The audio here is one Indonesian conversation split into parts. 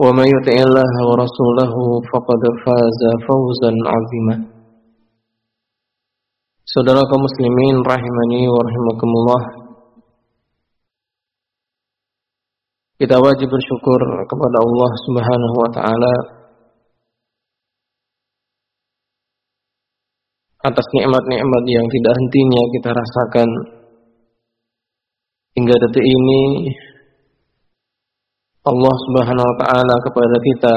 ومن يطع الله ورسوله فقد فاز فوزا عظيما Saudara kaum muslimin rahimani wa rahimakumullah Kita wajib bersyukur kepada Allah Subhanahu wa taala atas nikmat-nikmat yang tidak hentinya kita rasakan hingga detik ini Allah Subhanahu wa taala kepada kita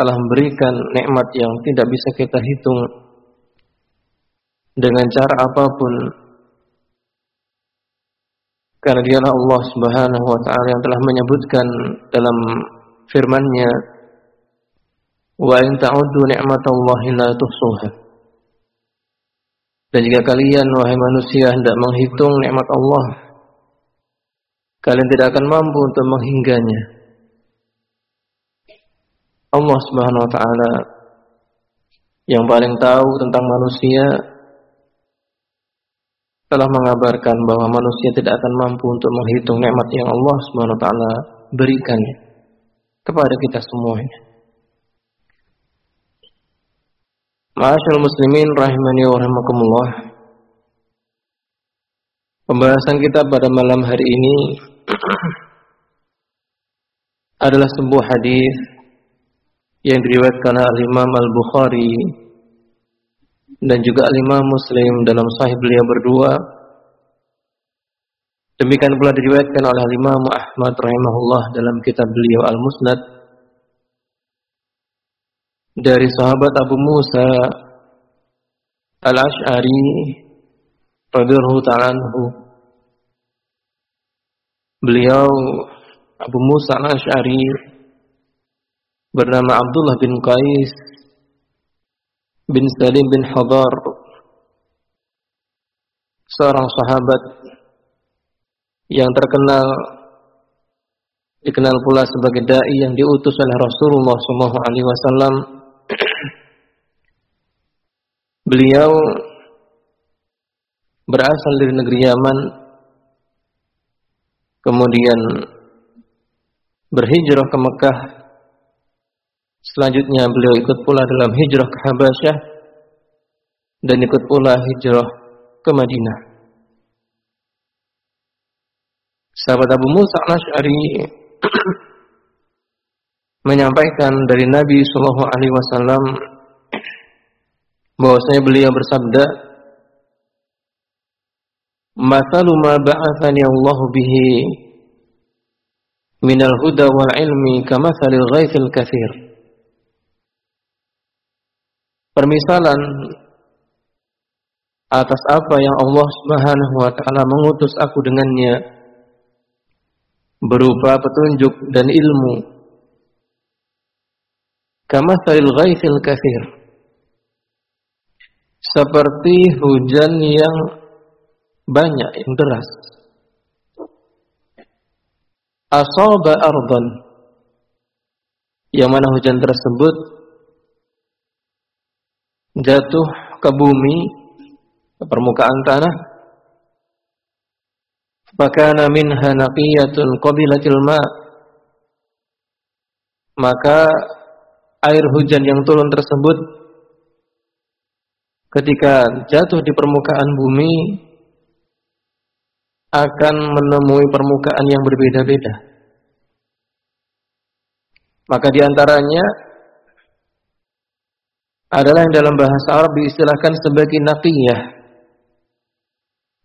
telah memberikan nikmat yang tidak bisa kita hitung. Dengan cara apa pun. Karena dialah Allah Subhanahu wa taala yang telah menyebutkan dalam firman-Nya wa in ta'uddu ni'matallahi la tuhsuha. Dan jika kalian wahai manusia hendak menghitung nikmat Allah kalian tidak akan mampu untuk menghingganya Allah Subhanahu wa taala yang paling tahu tentang manusia telah mengabarkan bahwa manusia tidak akan mampu untuk menghitung nikmat yang Allah Subhanahu wa taala berikan kepada kita semuanya. Ma'asyiral muslimin rahimani wa rahimakumullah. Pembahasan kita pada malam hari ini adalah sebuah hadis yang diriwayatkan oleh Imam Al-Bukhari dan juga Imam Muslim dalam sahih beliau berdua. Demikian pula diriwayatkan oleh Imam Ahmad rahimahullah dalam kitab beliau Al-Musnad dari sahabat Abu Musa Al-Ash'ari radhiyallahu ta'ala. Beliau Abu Musa Al-Ash'ari bernama Abdullah bin Qais bin Salim bin Hadar seorang sahabat yang terkenal dikenal pula sebagai dai yang diutus oleh Rasulullah SAW. Beliau berasal dari negeri Yaman, kemudian berhijrah ke Mekah Selanjutnya beliau ikut pula dalam hijrah ke Habasyah dan ikut pula hijrah ke Madinah. Sahabat Abu Musa al-Ash'ari menyampaikan dari Nabi Shallallahu Alaihi Wasallam bahwasanya beliau bersabda, "Mathalu ma ba'athani Allah bihi minal huda wal ilmi kamathalil ghaithil kathir." Permisalan atas apa yang Allah Subhanahu wa taala mengutus aku dengannya berupa petunjuk dan ilmu. Kama salil ghaithil kathir. Seperti hujan yang banyak yang deras. Asaba ardan. Yang mana hujan tersebut jatuh ke bumi, ke permukaan tanah, fakana minha naqiyatun qabilatil ma maka air hujan yang turun tersebut ketika jatuh di permukaan bumi akan menemui permukaan yang berbeda-beda. Maka di antaranya adalah yang dalam bahasa Arab diistilahkan sebagai naqiyah.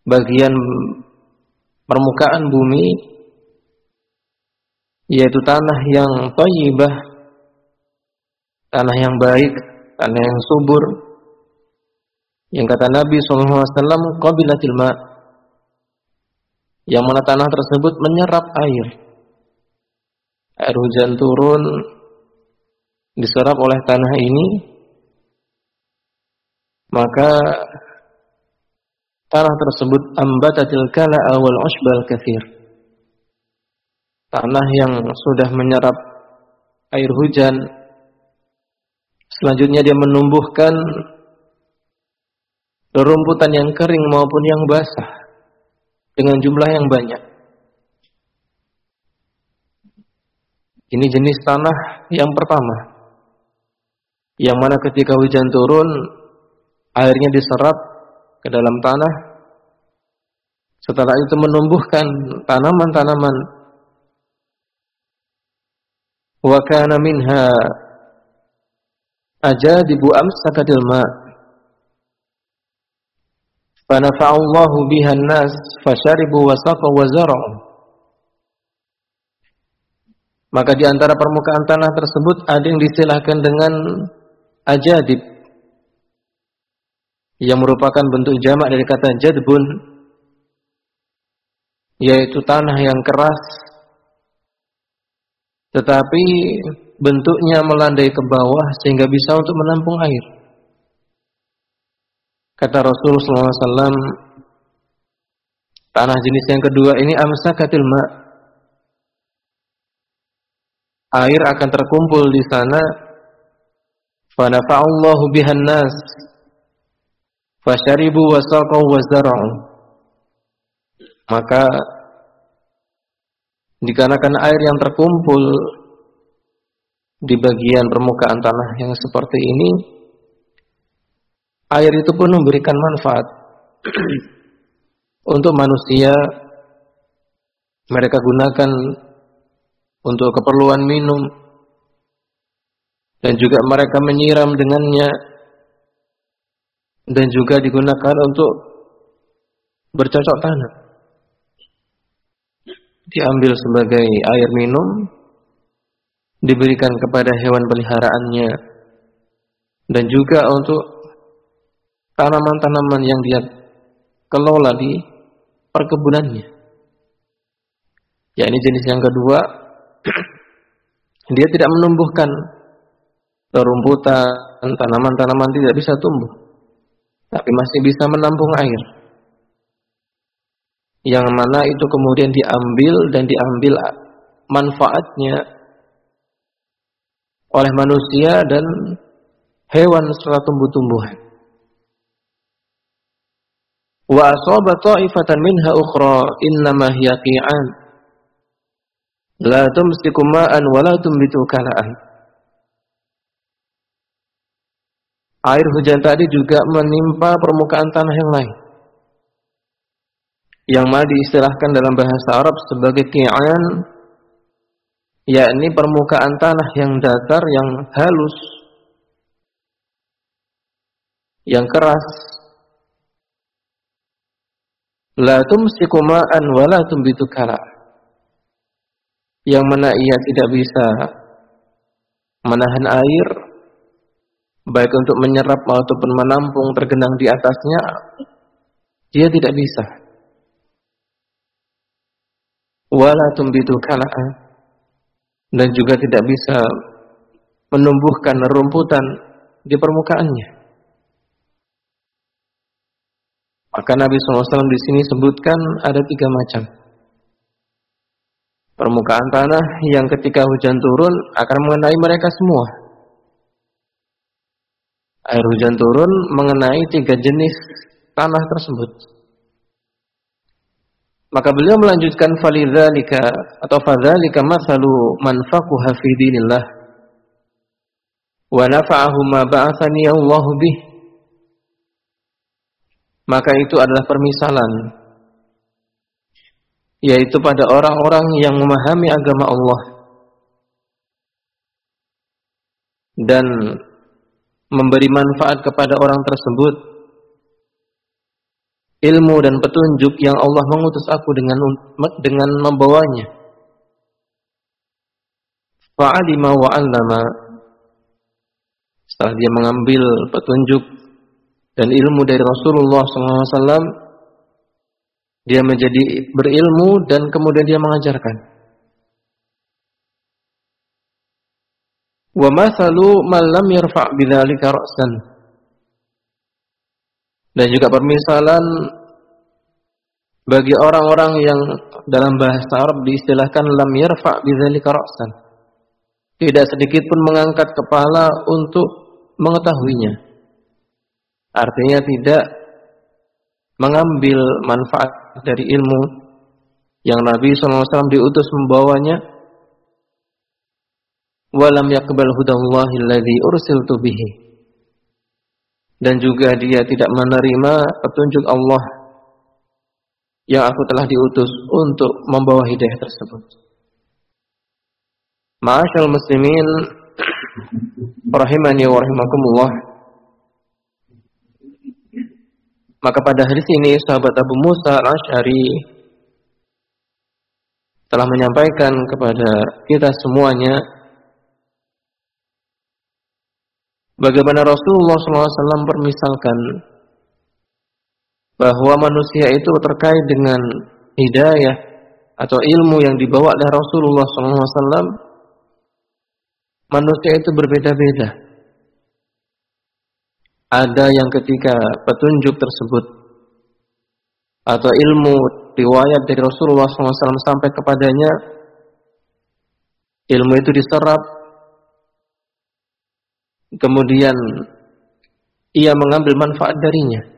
Bagian permukaan bumi yaitu tanah yang thayyibah, tanah yang baik, tanah yang subur. Yang kata Nabi SAW, qabilatil ma' yang mana tanah tersebut menyerap air. Air hujan turun diserap oleh tanah ini, maka tanah tersebut ambatatil kala awal usbal kathir. Tanah yang sudah menyerap air hujan, selanjutnya dia menumbuhkan rerumputan yang kering maupun yang basah dengan jumlah yang banyak. Ini jenis tanah yang pertama. Yang mana ketika hujan turun, airnya diserap ke dalam tanah. Setelah itu menumbuhkan tanaman-tanaman. Wa kana minha ajadibu amsakatil ma' fanafa'allahu biha an-nas fasharibu wa saqa wa maka di antara permukaan tanah tersebut ada yang disilahkan dengan ajadib yang merupakan bentuk jamak dari kata jadbun yaitu tanah yang keras tetapi bentuknya melandai ke bawah sehingga bisa untuk menampung air Kata Rasulullah SAW, tanah jenis yang kedua ini amsakatil ma. Air akan terkumpul di sana. Fanafa'allahu bihan nas. Fasharibu wasaqaw wazara'u. Maka dikarenakan air yang terkumpul di bagian permukaan tanah yang seperti ini air itu pun memberikan manfaat untuk manusia. Mereka gunakan untuk keperluan minum. Dan juga mereka menyiram dengannya dan juga digunakan untuk bercocok tanam diambil sebagai air minum diberikan kepada hewan peliharaannya dan juga untuk tanaman-tanaman yang dia kelola di perkebunannya. Ya ini jenis yang kedua, dia tidak menumbuhkan rumputan, tanaman-tanaman tidak bisa tumbuh, tapi masih bisa menampung air. Yang mana itu kemudian diambil dan diambil manfaatnya oleh manusia dan hewan serta tumbuh-tumbuhan. Wa asaba ta'ifatan minha ukhra innama hiya qi'an la tumsiku ma'an wa la tumbitu kala'an air hujan tadi juga menimpa permukaan tanah yang lain yang mana diistilahkan dalam bahasa Arab sebagai qi'an yakni permukaan tanah yang datar yang halus yang keras La tumsiku ma'an wa la tumbitu kala. Yang mana ia tidak bisa menahan air baik untuk menyerap ataupun menampung tergenang di atasnya dia tidak bisa. Wala tumbitu kala dan juga tidak bisa menumbuhkan rumputan di permukaannya. Maka Nabi SAW di sini sebutkan ada tiga macam. Permukaan tanah yang ketika hujan turun akan mengenai mereka semua. Air hujan turun mengenai tiga jenis tanah tersebut. Maka beliau melanjutkan falidzalika atau fadzalika masalu man faqaha fi wa nafa'ahu ma ba'athani Allah bih. Maka itu adalah permisalan yaitu pada orang-orang yang memahami agama Allah dan memberi manfaat kepada orang tersebut ilmu dan petunjuk yang Allah mengutus aku dengan dengan membawanya. Fa'alima wa 'allama. Setelah dia mengambil petunjuk dan ilmu dari Rasulullah SAW, dia menjadi berilmu dan kemudian dia mengajarkan. Wa mathalu man lam yarfa' bidzalika dan juga permisalan bagi orang-orang yang dalam bahasa Arab diistilahkan lam yarfa bidzalika ra'san. Tidak sedikit pun mengangkat kepala untuk mengetahuinya. Artinya tidak mengambil manfaat dari ilmu yang Nabi SAW diutus membawanya. Walam yakbal hudallahi alladhi ursiltu bihi dan juga dia tidak menerima petunjuk Allah yang aku telah diutus untuk membawa hidayah tersebut. Ma'asyal muslimin rahimani wa rahimakumullah. Maka pada hari ini sahabat Abu Musa al-Ash'ari telah menyampaikan kepada kita semuanya Bagaimana Rasulullah SAW permisalkan bahwa manusia itu terkait dengan hidayah atau ilmu yang dibawa oleh Rasulullah SAW, manusia itu berbeda-beda. Ada yang ketika petunjuk tersebut atau ilmu riwayat dari Rasulullah SAW sampai kepadanya, ilmu itu diserap kemudian ia mengambil manfaat darinya.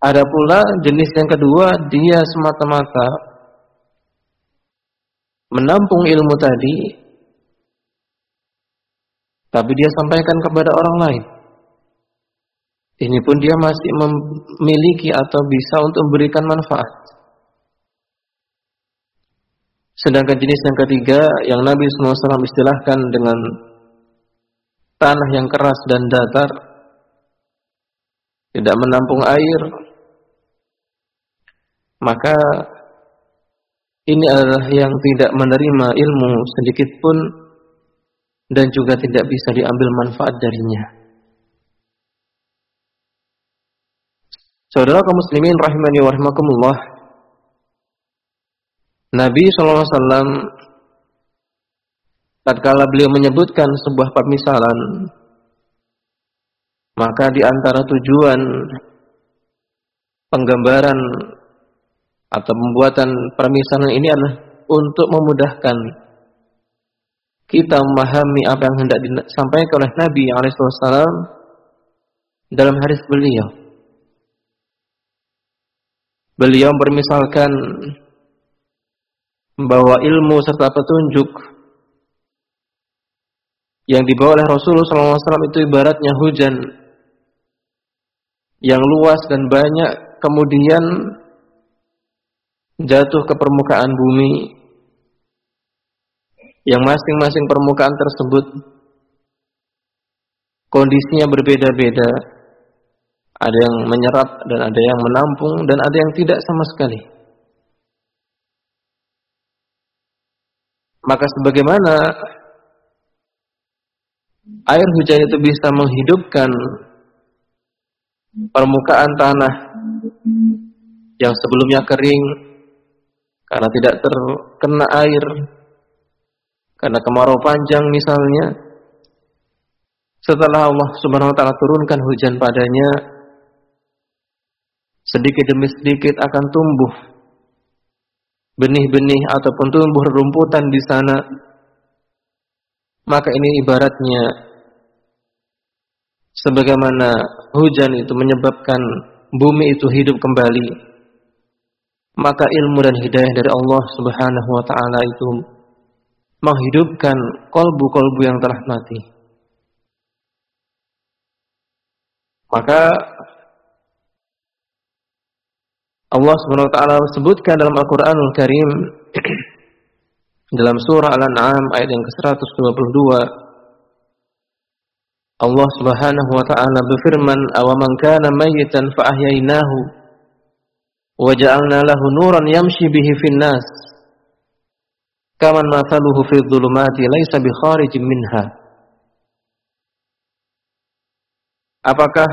Ada pula jenis yang kedua, dia semata-mata menampung ilmu tadi, tapi dia sampaikan kepada orang lain. Ini pun dia masih memiliki atau bisa untuk memberikan manfaat. Sedangkan jenis yang ketiga yang Nabi SAW istilahkan dengan tanah yang keras dan datar, tidak menampung air, maka ini adalah yang tidak menerima ilmu sedikit pun dan juga tidak bisa diambil manfaat darinya. Saudara kaum muslimin rahimani wa rahimakumullah, Nabi SAW tatkala beliau menyebutkan sebuah permisalan maka di antara tujuan penggambaran atau pembuatan permisalan ini adalah untuk memudahkan kita memahami apa yang hendak disampaikan oleh Nabi SAW dalam hadis beliau. Beliau bermisalkan membawa ilmu serta petunjuk yang dibawa oleh Rasulullah SAW itu ibaratnya hujan yang luas dan banyak kemudian jatuh ke permukaan bumi. Yang masing-masing permukaan tersebut kondisinya berbeda-beda. Ada yang menyerap dan ada yang menampung dan ada yang tidak sama sekali Maka sebagaimana air hujan itu bisa menghidupkan permukaan tanah yang sebelumnya kering karena tidak terkena air karena kemarau panjang misalnya. Setelah Allah Subhanahu wa taala turunkan hujan padanya sedikit demi sedikit akan tumbuh benih-benih ataupun tumbuh rumputan di sana, maka ini ibaratnya sebagaimana hujan itu menyebabkan bumi itu hidup kembali, maka ilmu dan hidayah dari Allah Subhanahu wa taala itu menghidupkan kolbu-kolbu yang telah mati. Maka Allah Subhanahu wa taala sebutkan dalam Al-Qur'anul Karim dalam surah Al-An'am ayat yang ke-122 Allah Subhanahu wa taala berfirman awaman kana mayyitan fa ahyaynahu wa ja'alna lahu nuran yamshi bihi fin nas. Kaman mathaluhu fi dhulumati laysa bi kharijin minha. Apakah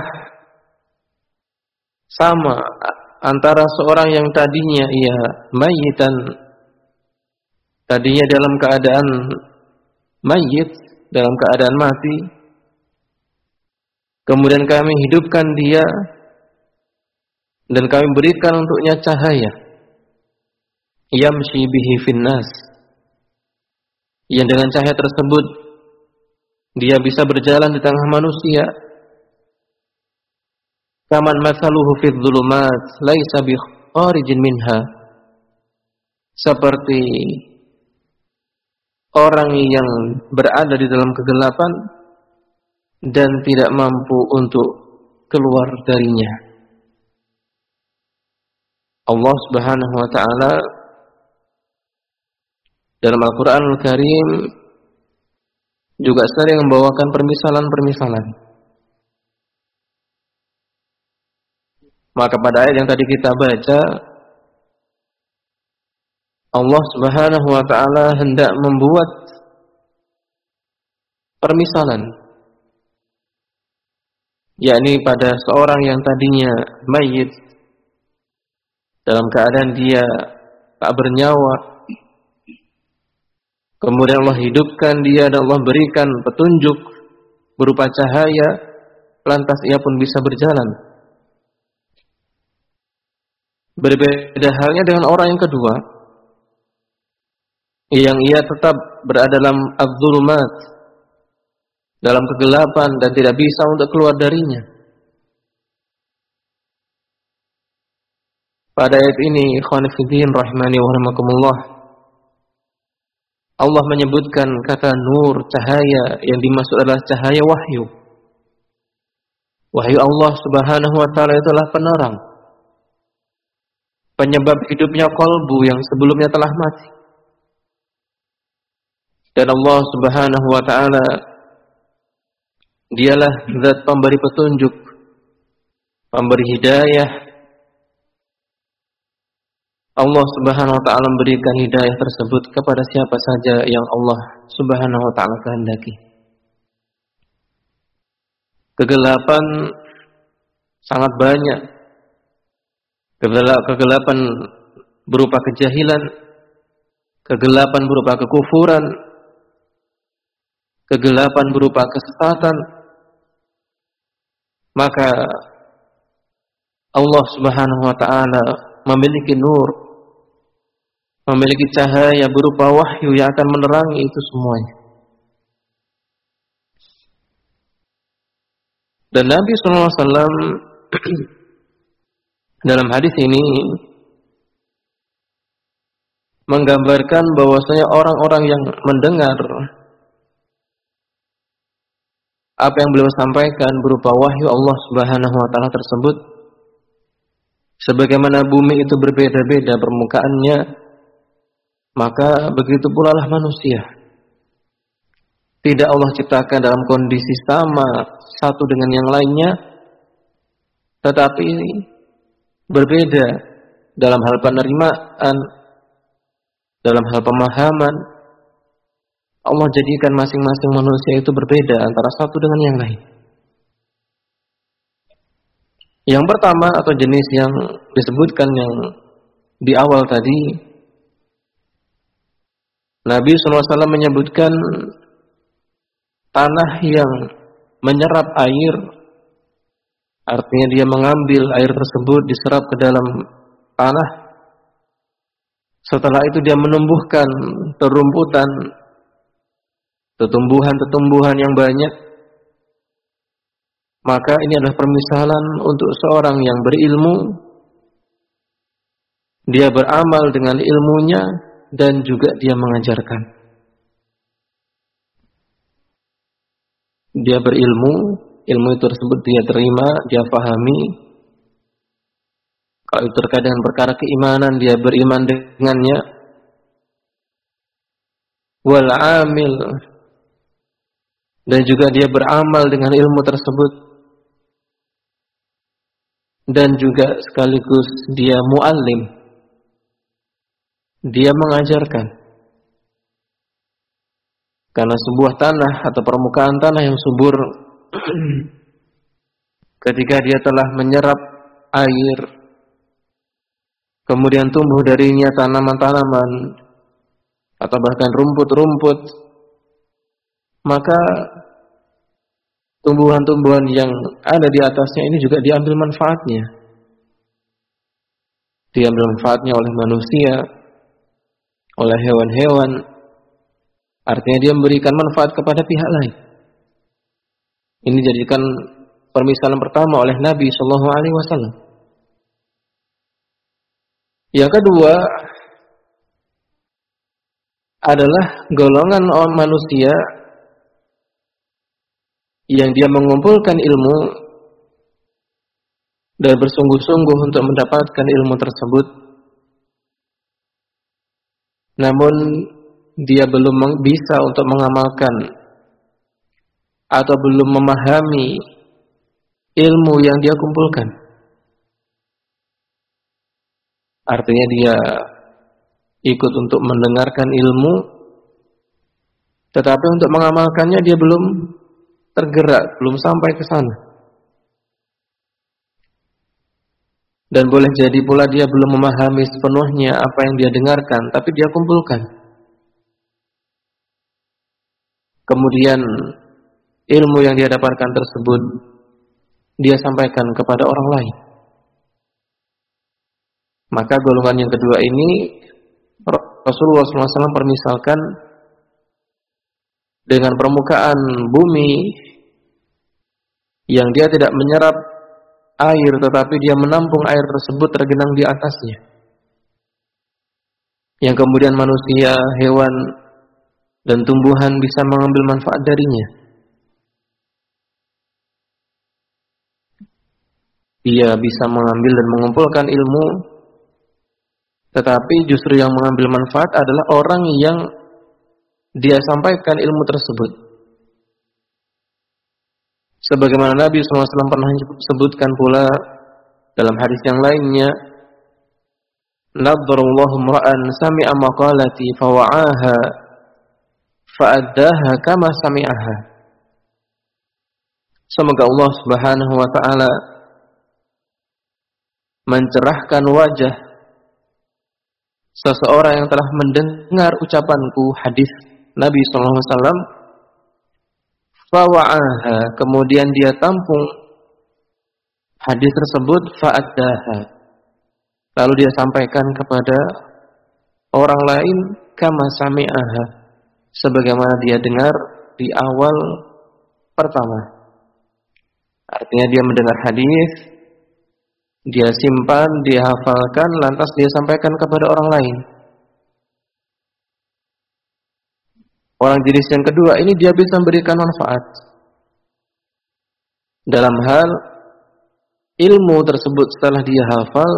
sama antara seorang yang tadinya ia mayitan tadinya dalam keadaan mayit dalam keadaan mati kemudian kami hidupkan dia dan kami berikan untuknya cahaya. Yamshi bihi finnas. Yang dengan cahaya tersebut dia bisa berjalan di tengah manusia Kaman masaluhu fi dhulumat laisa bi kharijin minha. Seperti orang yang berada di dalam kegelapan dan tidak mampu untuk keluar darinya. Allah Subhanahu wa taala dalam Al-Qur'an Al Karim juga sering membawakan permisalan-permisalan Maka pada ayat yang tadi kita baca Allah Subhanahu wa taala hendak membuat permisalan yakni pada seorang yang tadinya mayit dalam keadaan dia tak bernyawa kemudian Allah hidupkan dia dan Allah berikan petunjuk berupa cahaya lantas ia pun bisa berjalan Berbeda halnya dengan orang yang kedua yang ia tetap berada dalam az-zulumat dalam kegelapan dan tidak bisa untuk keluar darinya. Pada ayat ini, ikhwan fillah rahimani wa rahmakumullah, Allah menyebutkan kata nur, cahaya yang dimaksud adalah cahaya wahyu. Wahyu Allah Subhanahu wa taala itulah penerang penyebab hidupnya kolbu yang sebelumnya telah mati. Dan Allah Subhanahu wa taala dialah zat pemberi petunjuk, pemberi hidayah. Allah Subhanahu wa taala memberikan hidayah tersebut kepada siapa saja yang Allah Subhanahu wa taala kehendaki. Kegelapan sangat banyak kegelapan berupa kejahilan, kegelapan berupa kekufuran, kegelapan berupa kesesatan, maka Allah Subhanahu wa taala memiliki nur, memiliki cahaya berupa wahyu yang akan menerangi itu semuanya. Dan Nabi wasallam dalam hadis ini menggambarkan bahwasanya orang-orang yang mendengar apa yang beliau sampaikan berupa wahyu Allah Subhanahu wa taala tersebut sebagaimana bumi itu berbeda-beda permukaannya maka begitu pula lah manusia. Tidak Allah ciptakan dalam kondisi sama satu dengan yang lainnya tetapi berbeda dalam hal penerimaan, dalam hal pemahaman. Allah jadikan masing-masing manusia itu berbeda antara satu dengan yang lain. Yang pertama atau jenis yang disebutkan yang di awal tadi, Nabi SAW menyebutkan tanah yang menyerap air Artinya dia mengambil air tersebut diserap ke dalam tanah. Setelah itu dia menumbuhkan terumputan, tumbuhan-tumbuhan yang banyak. Maka ini adalah permisalan untuk seorang yang berilmu dia beramal dengan ilmunya dan juga dia mengajarkan. Dia berilmu, ilmu tersebut dia terima, dia pahami. Kalau terkait dengan perkara keimanan, dia beriman dengannya. Wal amil dan juga dia beramal dengan ilmu tersebut dan juga sekaligus dia muallim dia mengajarkan. Karena sebuah tanah atau permukaan tanah yang subur ketika dia telah menyerap air kemudian tumbuh darinya tanaman-tanaman atau bahkan rumput-rumput maka tumbuhan-tumbuhan yang ada di atasnya ini juga diambil manfaatnya. Diambil manfaatnya oleh manusia oleh hewan-hewan. Artinya dia memberikan manfaat kepada pihak lain ini dijadikan permisalan pertama oleh Nabi Shallallahu Alaihi Wasallam. Yang kedua adalah golongan orang manusia yang dia mengumpulkan ilmu dan bersungguh-sungguh untuk mendapatkan ilmu tersebut. Namun dia belum bisa untuk mengamalkan atau belum memahami ilmu yang dia kumpulkan. Artinya dia ikut untuk mendengarkan ilmu, tetapi untuk mengamalkannya dia belum tergerak, belum sampai ke sana. Dan boleh jadi pula dia belum memahami sepenuhnya apa yang dia dengarkan, tapi dia kumpulkan. Kemudian ilmu yang dia dapatkan tersebut dia sampaikan kepada orang lain. Maka golongan yang kedua ini Rasulullah SAW permisalkan dengan permukaan bumi yang dia tidak menyerap air tetapi dia menampung air tersebut tergenang di atasnya. Yang kemudian manusia, hewan, dan tumbuhan bisa mengambil manfaat darinya. Dia bisa mengambil dan mengumpulkan ilmu, tetapi justru yang mengambil manfaat adalah orang yang dia sampaikan ilmu tersebut. Sebagaimana Nabi SAW pernah sebutkan pula dalam hadis yang lainnya, sami'a maqalati fawa'aha fa'addaha kama sami'aha. Semoga Allah Subhanahu wa taala mencerahkan wajah seseorang yang telah mendengar ucapanku hadis Nabi sallallahu alaihi wasallam fawa'aha kemudian dia tampung hadis tersebut fa'addaha. Lalu dia sampaikan kepada orang lain kama sami'aha sebagaimana dia dengar di awal pertama. Artinya dia mendengar hadis dia simpan dia hafalkan lantas dia sampaikan kepada orang lain Orang jenis yang kedua ini dia bisa memberikan manfaat. Dalam hal ilmu tersebut setelah dia hafal,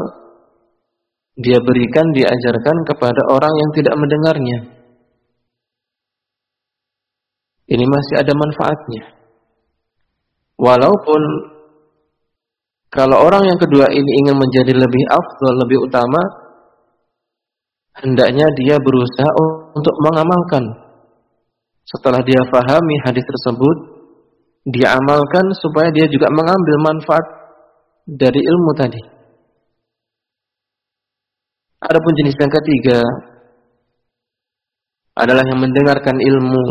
dia berikan, diajarkan kepada orang yang tidak mendengarnya. Ini masih ada manfaatnya. Walaupun kalau orang yang kedua ini ingin menjadi lebih afdal, lebih utama, hendaknya dia berusaha untuk mengamalkan setelah dia fahami hadis tersebut, dia amalkan supaya dia juga mengambil manfaat dari ilmu tadi. Adapun jenis yang ketiga adalah yang mendengarkan ilmu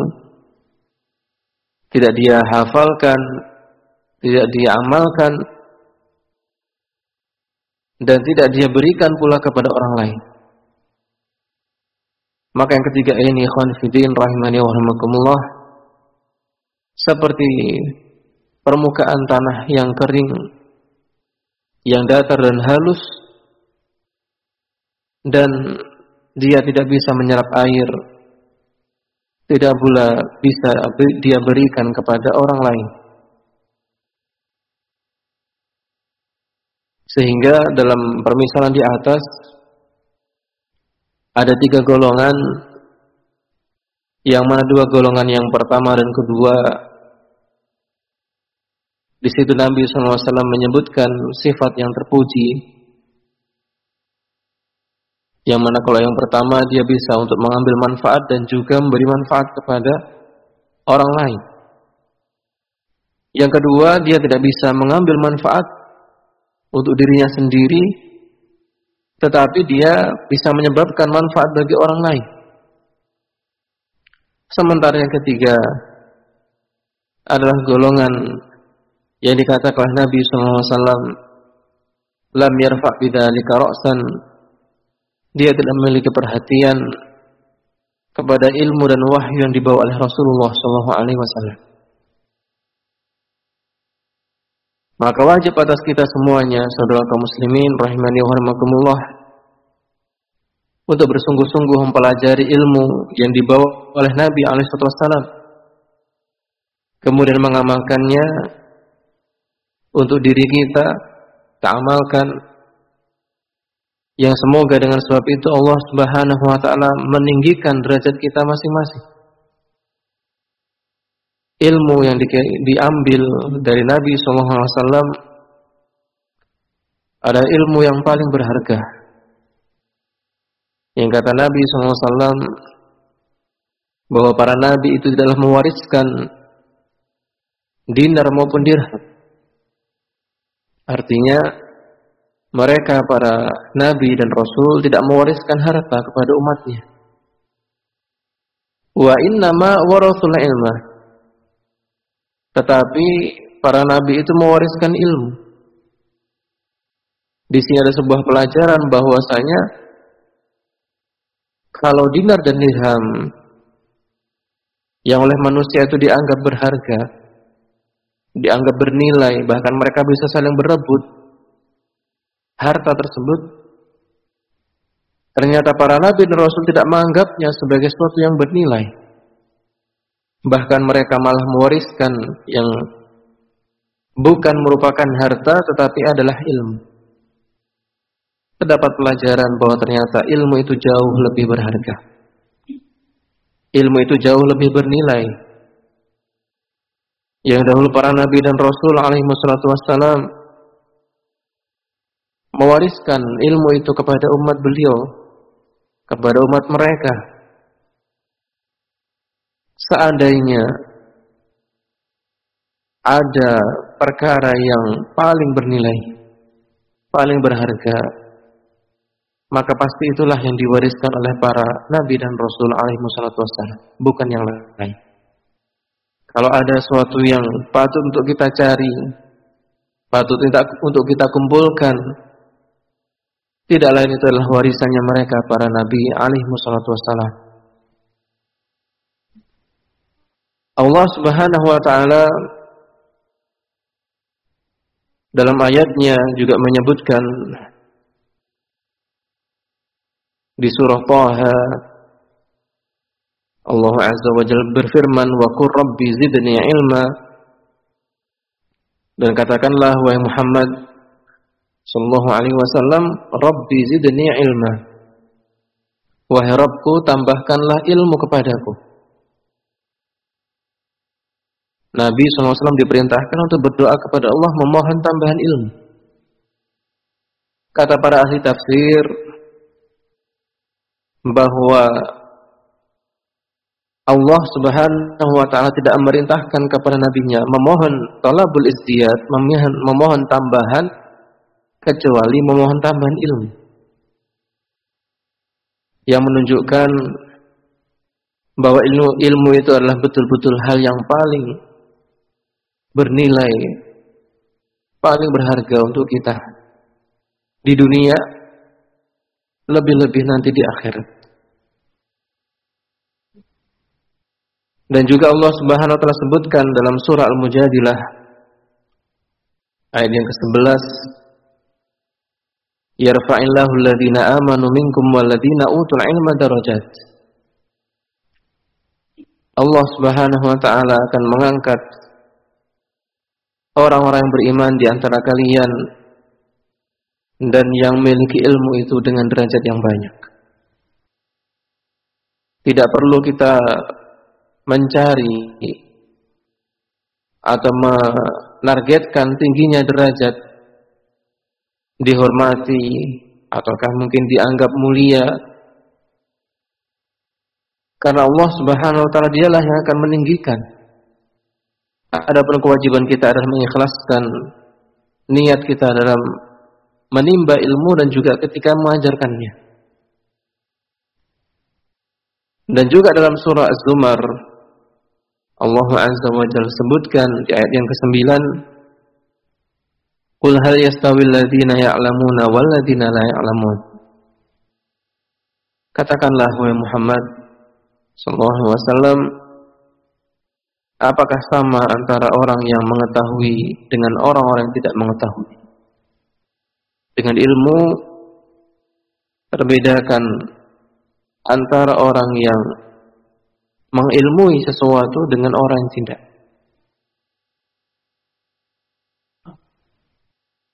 tidak dia hafalkan, tidak dia amalkan dan tidak dia berikan pula kepada orang lain. Maka yang ketiga ini ikhwan fillah rahimani wa seperti permukaan tanah yang kering, yang datar dan halus, dan dia tidak bisa menyerap air, tidak pula bisa dia berikan kepada orang lain. Sehingga dalam permisalan di atas ada tiga golongan yang mana dua golongan yang pertama dan kedua di situ Nabi SAW menyebutkan sifat yang terpuji yang mana kalau yang pertama dia bisa untuk mengambil manfaat dan juga memberi manfaat kepada orang lain. Yang kedua, dia tidak bisa mengambil manfaat untuk dirinya sendiri, tetapi dia bisa menyebabkan manfaat bagi orang lain. Sementara yang ketiga adalah golongan yang dikatakan oleh Nabi SAW, lam yarfa' bidzalika ra'san dia tidak memiliki perhatian kepada ilmu dan wahyu yang dibawa oleh Rasulullah Shallallahu Alaihi Wasallam. Maka wajib atas kita semuanya, saudara kaum muslimin, rahimani wa untuk bersungguh-sungguh mempelajari ilmu yang dibawa oleh Nabi Alaihissalam, kemudian mengamalkannya untuk diri kita, kita amalkan yang semoga dengan sebab itu Allah Subhanahu wa taala meninggikan derajat kita masing-masing. Ilmu yang di, diambil dari Nabi sallallahu alaihi wasallam ada ilmu yang paling berharga. Yang kata Nabi sallallahu alaihi wasallam bahwa para nabi itu adalah mewariskan dinar maupun dirham. Artinya mereka para nabi dan rasul tidak mewariskan harta kepada umatnya. Wa innama warasul ilma. Tetapi para nabi itu mewariskan ilmu. Di sini ada sebuah pelajaran bahwasanya kalau dinar dan dirham yang oleh manusia itu dianggap berharga, dianggap bernilai, bahkan mereka bisa saling berebut harta tersebut ternyata para nabi dan rasul tidak menganggapnya sebagai sesuatu yang bernilai bahkan mereka malah mewariskan yang bukan merupakan harta tetapi adalah ilmu. Terdapat pelajaran bahwa ternyata ilmu itu jauh lebih berharga. Ilmu itu jauh lebih bernilai. Yang dahulu para nabi dan rasul alaihi wassalam mewariskan ilmu itu kepada umat beliau, kepada umat mereka. Seandainya ada perkara yang paling bernilai, paling berharga, maka pasti itulah yang diwariskan oleh para nabi dan rasul alaihi bukan yang lain. Kalau ada sesuatu yang patut untuk kita cari, patut untuk kita kumpulkan, tidak lain itu adalah warisannya mereka para nabi alaihi. Allah Subhanahu wa taala dalam ayatnya juga menyebutkan di surah Taha Allah Azza wa Jalla berfirman wa qur rabbi zidni ilma dan katakanlah wahai Muhammad sallallahu alaihi wasallam, "Rabbi zidni ilma." Wahai Rabbku, tambahkanlah ilmu kepadaku. Nabi SAW diperintahkan untuk berdoa kepada Allah memohon tambahan ilmu. Kata para ahli tafsir bahwa Allah Subhanahu wa taala tidak memerintahkan kepada nabinya memohon talabul izdiyad, memohon, memohon tambahan kecuali memohon tambahan ilmu yang menunjukkan bahwa ilmu ilmu itu adalah betul-betul hal yang paling bernilai, paling berharga untuk kita di dunia, lebih-lebih nanti di akhirat. Dan juga Allah Subhanahu wa taala sebutkan dalam surah Al-Mujadilah Ayat yang ke-11 Yarfa'illahu alladhina amanu minkum walladhina utul ilma darajat. Allah Subhanahu wa taala akan mengangkat orang-orang yang beriman di antara kalian dan yang memiliki ilmu itu dengan derajat yang banyak. Tidak perlu kita mencari atau menargetkan tingginya derajat dihormati ataukah mungkin dianggap mulia karena Allah Subhanahu wa taala dialah yang akan meninggikan adapun kewajiban kita adalah mengikhlaskan niat kita dalam menimba ilmu dan juga ketika mengajarkannya. Dan juga dalam surah Az-Zumar Allah Azza wa Jalla sebutkan di ayat yang ke-9 Qul hal yastawi alladziina ya'lamuna wal ladziina la ya'lamun. Katakanlah wahai Muhammad sallallahu alaihi wasallam apakah sama antara orang yang mengetahui dengan orang-orang yang tidak mengetahui Dengan ilmu terbedakan antara orang yang mengilmui sesuatu dengan orang yang tidak.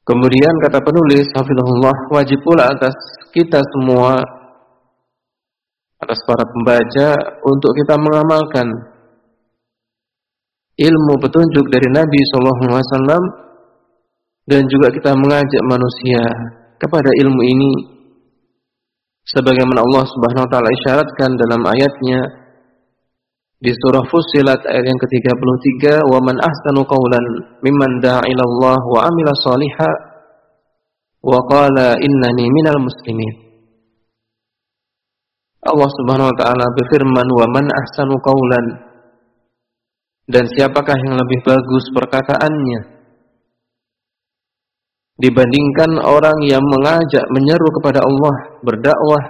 Kemudian kata penulis Hafizullah wajib pula atas kita semua atas para pembaca untuk kita mengamalkan ilmu petunjuk dari Nabi SAW dan juga kita mengajak manusia kepada ilmu ini sebagaimana Allah Subhanahu wa taala isyaratkan dalam ayatnya di surah Fussilat ayat yang ke-33 wa man ahsanu qawlan mimman da'a ila Allah wa amila salihan wa qala innani minal muslimin. Allah Subhanahu wa taala berfirman wa man ahsanu qawlan dan siapakah yang lebih bagus perkataannya? Dibandingkan orang yang mengajak menyeru kepada Allah berdakwah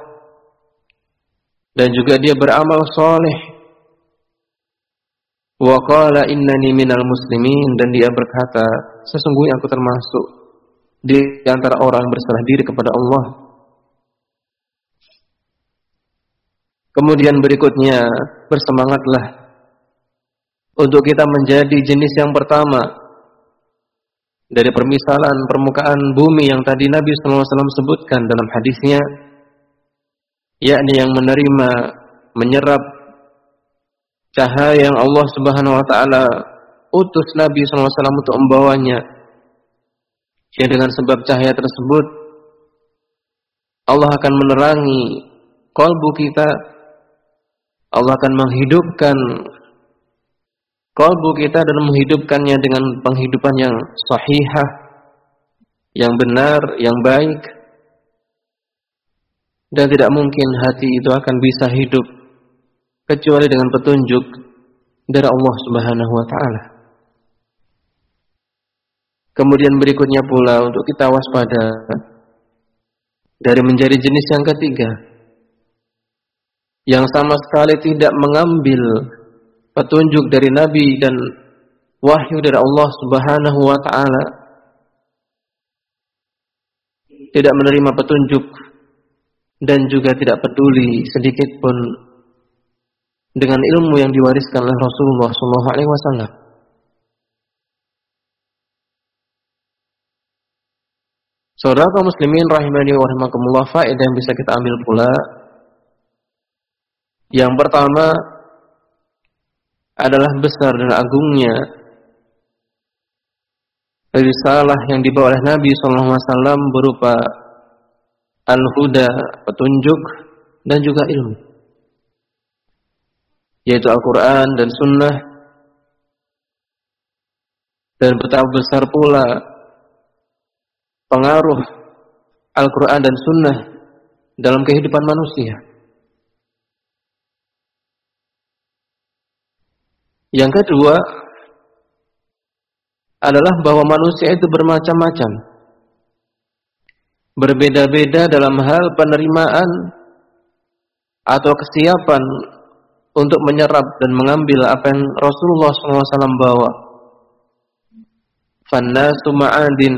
dan juga dia beramal soleh. Innani minal muslimin dan dia berkata, sesungguhnya aku termasuk di antara orang berserah diri kepada Allah. Kemudian berikutnya, bersemangatlah untuk kita menjadi jenis yang pertama dari permisalan permukaan bumi yang tadi Nabi SAW sebutkan dalam hadisnya, yakni yang menerima, menyerap cahaya yang Allah Subhanahu wa taala utus Nabi SAW untuk membawanya. Ya dengan sebab cahaya tersebut Allah akan menerangi kalbu kita. Allah akan menghidupkan kalbu kita dan menghidupkannya dengan penghidupan yang sahihah, yang benar, yang baik. Dan tidak mungkin hati itu akan bisa hidup kecuali dengan petunjuk dari Allah Subhanahu wa taala. Kemudian berikutnya pula untuk kita waspada dari menjadi jenis yang ketiga yang sama sekali tidak mengambil petunjuk dari nabi dan wahyu dari Allah Subhanahu wa taala tidak menerima petunjuk dan juga tidak peduli sedikit pun dengan ilmu yang diwariskan oleh Rasulullah Shallallahu Alaihi Wasallam. Saudara kaum muslimin rahimani wa rahimakumullah faedah yang bisa kita ambil pula yang pertama adalah besar dan agungnya. Risalah yang dibawa oleh Nabi Wasallam berupa al-huda petunjuk dan juga ilmu. Yaitu Al-Quran dan Sunnah. Dan betapa besar pula pengaruh Al-Quran dan Sunnah dalam kehidupan manusia. Yang kedua adalah bahwa manusia itu bermacam-macam. Berbeda-beda dalam hal penerimaan atau kesiapan untuk menyerap dan mengambil apa yang Rasulullah SAW bawa. Fannasu ma'adin.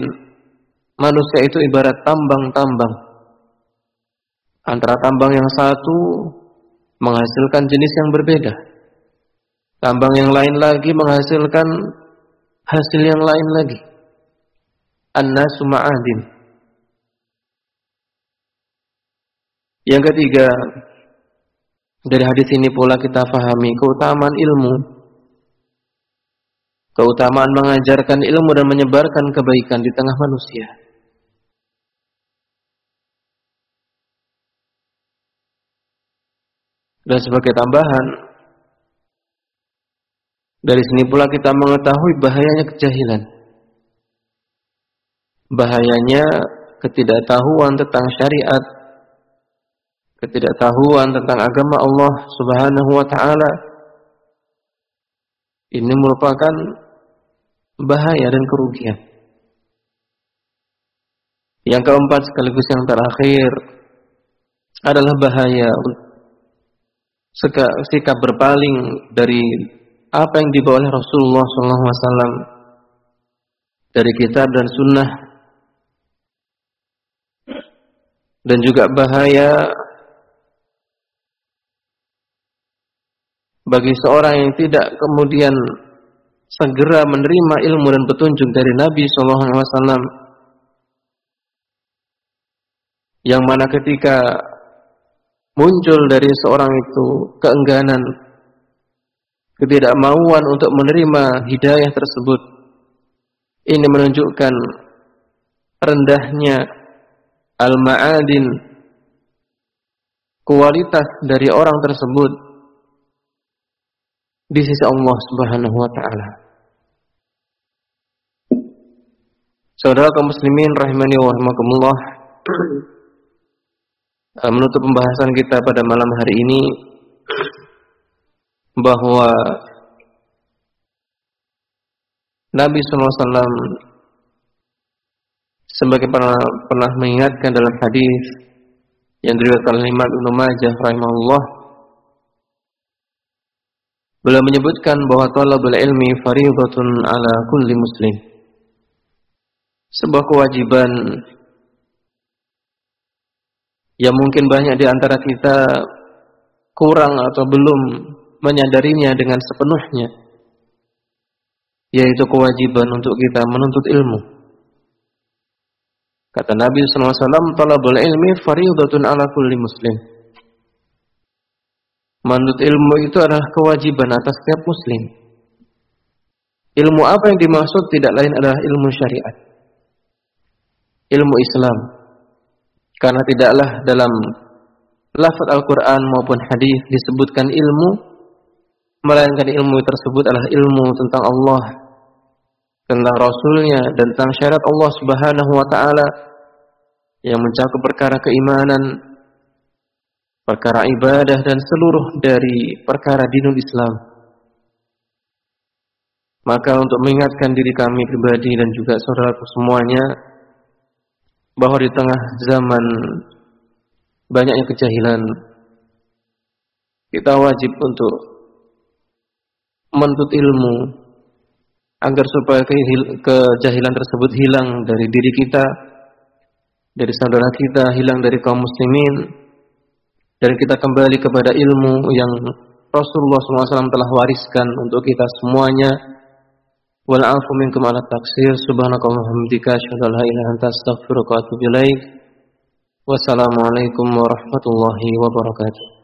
Manusia itu ibarat tambang-tambang. Antara tambang yang satu menghasilkan jenis yang berbeda. Tambang yang lain lagi menghasilkan hasil yang lain lagi. An-nasu ma'adin. Yang ketiga, dari hadis ini pula kita fahami keutamaan ilmu. Keutamaan mengajarkan ilmu dan menyebarkan kebaikan di tengah manusia. Dan sebagai tambahan, dari sini pula kita mengetahui bahayanya kejahilan. Bahayanya ketidaktahuan tentang syariat, ketidaktahuan tentang agama Allah Subhanahu wa taala. Ini merupakan bahaya dan kerugian. Yang keempat sekaligus yang terakhir adalah bahaya sikap berpaling dari apa yang dibawa oleh Rasulullah SAW dari kitab dan sunnah dan juga bahaya bagi seorang yang tidak kemudian segera menerima ilmu dan petunjuk dari Nabi SAW yang mana ketika muncul dari seorang itu keengganan, ketidakmauan untuk menerima hidayah tersebut. Ini menunjukkan rendahnya al-ma'adin kualitas dari orang tersebut di sisi Allah Subhanahu wa taala. Saudara kaum muslimin rahimani wa rahimakumullah. Eh, menutup pembahasan kita pada malam hari ini bahwa Nabi SAW sebagai pernah, pernah mengingatkan dalam hadis yang diriwayatkan oleh Imam Ibnu Majah rahimahullah beliau menyebutkan bahwa talabul ilmi fardhatun ala kulli muslim. Sebuah kewajiban yang mungkin banyak di antara kita kurang atau belum menyadarinya dengan sepenuhnya yaitu kewajiban untuk kita menuntut ilmu. Kata Nabi SAW talabul ilmi faridatun ala kulli muslim. Menuntut ilmu itu adalah kewajiban atas setiap muslim. Ilmu apa yang dimaksud tidak lain adalah ilmu syariat ilmu Islam. Karena tidaklah dalam lafaz Al-Quran maupun hadis disebutkan ilmu, melainkan ilmu tersebut adalah ilmu tentang Allah, tentang Rasulnya, dan tentang syariat Allah Subhanahu Wa Taala yang mencakup perkara keimanan, perkara ibadah dan seluruh dari perkara dinul Islam. Maka untuk mengingatkan diri kami pribadi dan juga saudaraku semuanya, bahwa di tengah zaman banyaknya kejahilan kita wajib untuk menuntut ilmu agar supaya kejahilan tersebut hilang dari diri kita dari saudara kita hilang dari kaum muslimin dan kita kembali kepada ilmu yang Rasulullah SAW telah wariskan untuk kita semuanya. Wal minkum ala taksir. Subhanakallahumma wa atubu ilaik. Wassalamu alaikum warahmatullahi wabarakatuh